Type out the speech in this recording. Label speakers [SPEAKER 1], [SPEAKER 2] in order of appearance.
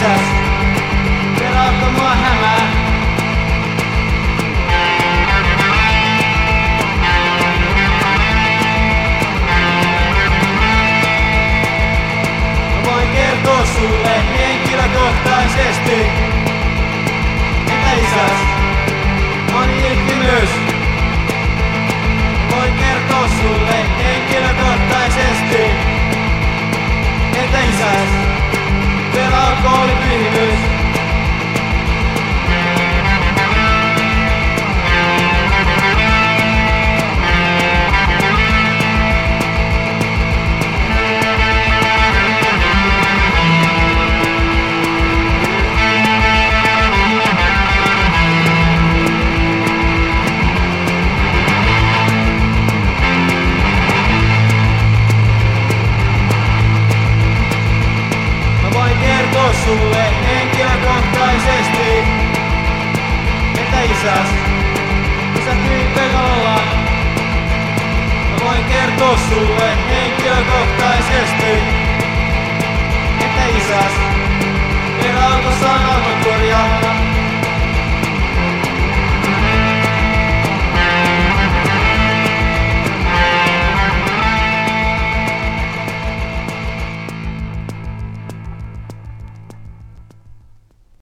[SPEAKER 1] metsäs. Pelaatko mua hämää? Mä voin kertoa sulle henkilökohtaisesti. Sulle henkilökohtaisesti, että isäs, isä hyvin pelolla. Mä voin kertoa sulle henkilökohtaisesti, että isäs, vielä alkoi sanomakuori